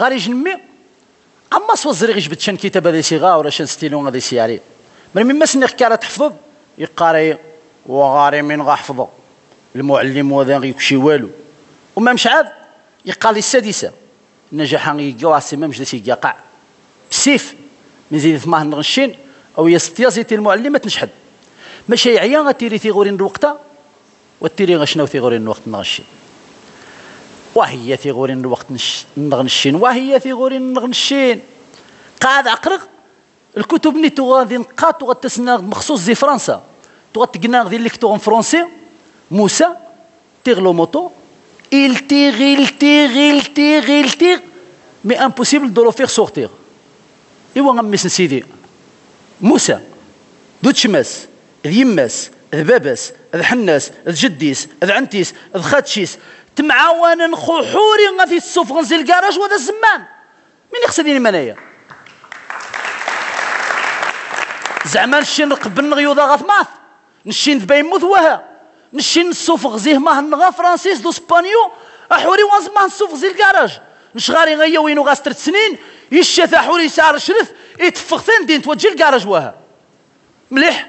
غاري جنمي. أما سوا الزريغ جبت شان كتاب هذا سيغا ولا شان ستيلون هذا سياري. من مما سني كارا تحفظ يقاري وغاري من غحفظ المعلم وذا يكشي والو. وما مش عاد يقال السادسة. نجح يقوى سيما مش داسي يقع بسيف. من زيد ثماه نغشين أو يستيازيتي المعلمة تنشحد. ماشي عيا غتيري ثيغورين الوقت وتيري غشناو ثيغورين الوقت نغشين وهي ثيغورين الوقت نغنشين وهي ثيغورين نغنشين. قاعد عقرق الكتب ني غادي نقاط وغتسنا مخصوص زي فرنسا. تغتقنا ديال ليكتور فرونسي موسى تيغ لو موتو. Il tire il tire il tire il tire. Mais impossible de le faire sortir. ايوا غمس سيدي موسى دود شماس ذ يماس ذ باباس ذ حناس ذ تمعاون خحوري غادي السوفغنز الكراج وهذا الزمان من يقصدني منايا زعما نشي نقبل نغيوضا غاف ماث نشي نتباين وها نشي نسوفغ زيه ماه نغا فرانسيس دو سبانيو أحوري وانز ماه نسوفغ زي الكراج نشغاري غيا وينو غاس ترت سنين يشات أحوري سعر شرف يتفق ثان دين توجي الكراج وها. مليح؟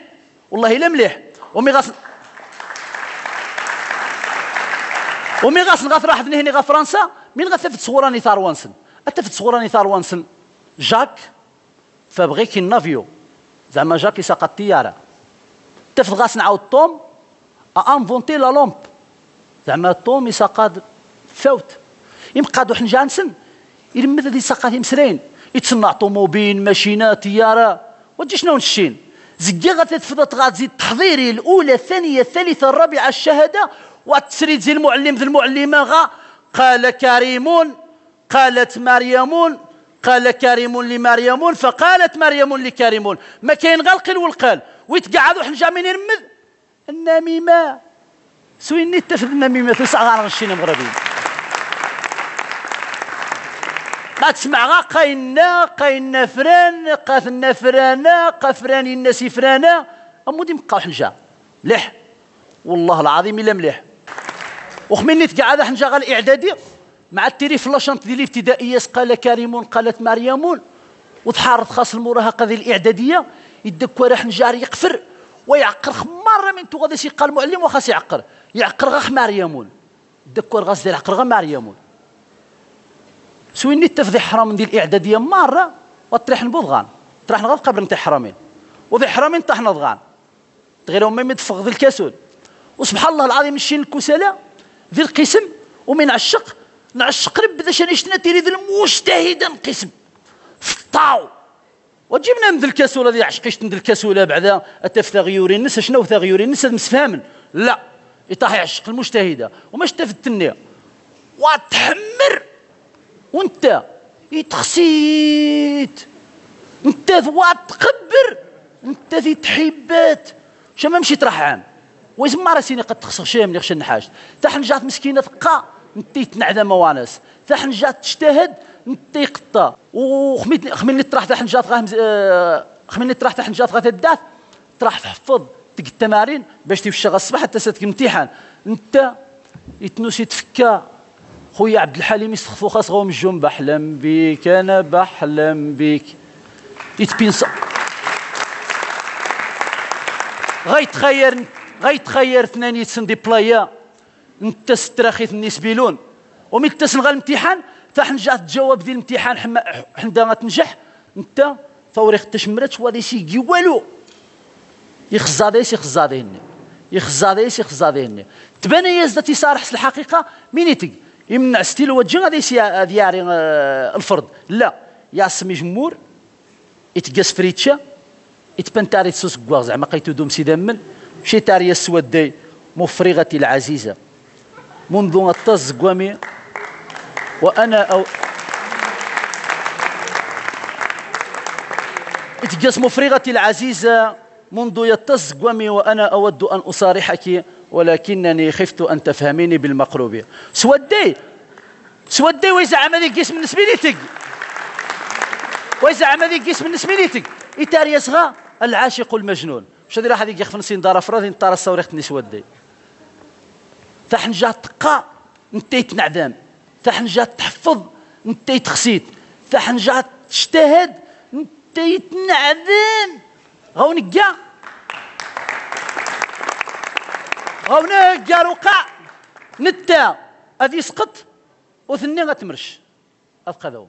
والله إلا مليح. ومي غاس ومي غاس نغاث راح هنا غا فرنسا مين غاث تصوراني ثار وانسن؟ اتفت تصوراني ثار وانسن. جاك فبغيكي النافيو. زعما جاك يساق الطيارة. تفت غاس توم إنفونتي لا لومب. زعما توم يساقاد فوت يبقى دو حنجا نسن يلمد هذه ساقات مسرين يتصنع طوموبيل ماشينة طيارة. وتجي شنو نشين؟ زكي غتتفضل غتزيد تحضيري الأولى الثانية الثالثة الرابعة الشهادة. وتسريد زي المعلم ذي المعلمة غا. قال كريم قالت مريم قال كريم لمريم فقالت مريم لكريم ما كاين غير القل والقال. ويتقعدوا حنجا من يرمذ. النميمة. سويني تفذ النميمة. تسعة غير غشينا مغربيين. ما تسمع غا قاينا قاينا فران قاثنا فرانا قفراني الناس فرانا. امودي مبقاو حنجا مليح. والله العظيم إلا مليح. وخميني تقعد حنجا غا الإعدادي. مع التيري في لاشانت ديال الابتدائية قال كريم قالت مريم. وتحارت خاص المراهقة ذي الإعدادية. يدك راح نجار يقفر. ويعقر خمارة من تو غادي قال المعلم وخاص يعقر. يعقر غا خمار يمون غاس ديال عقر غا مار سويني تفضي حرام ديال الاعداديه مرة وطريح نبوضغان طرح نغاد قبل نتاع حرامين. وذي حرامين طاح نضغان غير ما يدفق ذي الكسول. وسبحان الله العظيم الشين الكسالى ذي القسم ومن عشق نعشق رب ذا شنشتنا تيري ذي المجتهدا القسم. فطاو. وجبنا من ذي الكسوله ذي عشقيش ذي الكسوله بعدا. اتف ثغيوري الناس شنو ثغيوري الناس مسفهمن لا. يطاح يعشق المجتهده وما شتفت النية وتحمر وانت يتخسيت انت ذوات تقبر انت ذي تحبات شما مشيت راح عام. ويزما راسيني قد تخسر شيء من يخشى النحاش تحن جات مسكينة ثقة انت تنعذى موانس. تحن جات تجتهد انت يقطع. وخميت خميني تروح تحن جات غاه آه، خميني تروح تحن جات غاه الداث. تروح تحفظ تلقى التمارين باش تمشي الصباح حتى ساتك امتحان. انت يتنوسي تفكا. خويا عبد الحليم يستخفو خاص غو مجوم بحلم بيك أنا بحلم بيك. يتبينص غيتخير غيتخير اثنين يتسن دي بلايا. انت ستراخي ثني سبيلون ومن تسن غا الامتحان فحنجا تجاوب ديال الامتحان حنا غتنجح. انت فوريخ تشمرت وهذا سيجي والو. يخزاديس يخزاديني يخزاديس يخزاديني تبان هي زدتي صارح الحقيقة؟ مين يتق يمنع ستيل وجه غادي دياري آه، الفرد. لا يا سمي جمهور يتقاس فريتشا يتبان تاري تسوس كواغ. زعما قيتو دوم سيدا من شي تاري السوداي مفرغتي العزيزة. منذ الطز قوامي وأنا أو اتقاس مفرغتي العزيزة. منذ يتص قومي وأنا أود أن أصارحك ولكنني خفت أن تفهميني بالمقلوب. سودي. سودي وإذا عملي قيس من سمينيتك. وإذا عملي قيس من سمينيتك. إتار يصغى العاشق المجنون. هذه راح هذيك يخفن سين دار فراد انطار الصوريخ نسودي ثحن جات تقا انتيت نعذام ثحن جات تحفظ انت يتخسيت تحنجات تجتهد انت يتنعدم غونقا غونقا رقع نتا غادي يسقط وثني غتمرش. قداو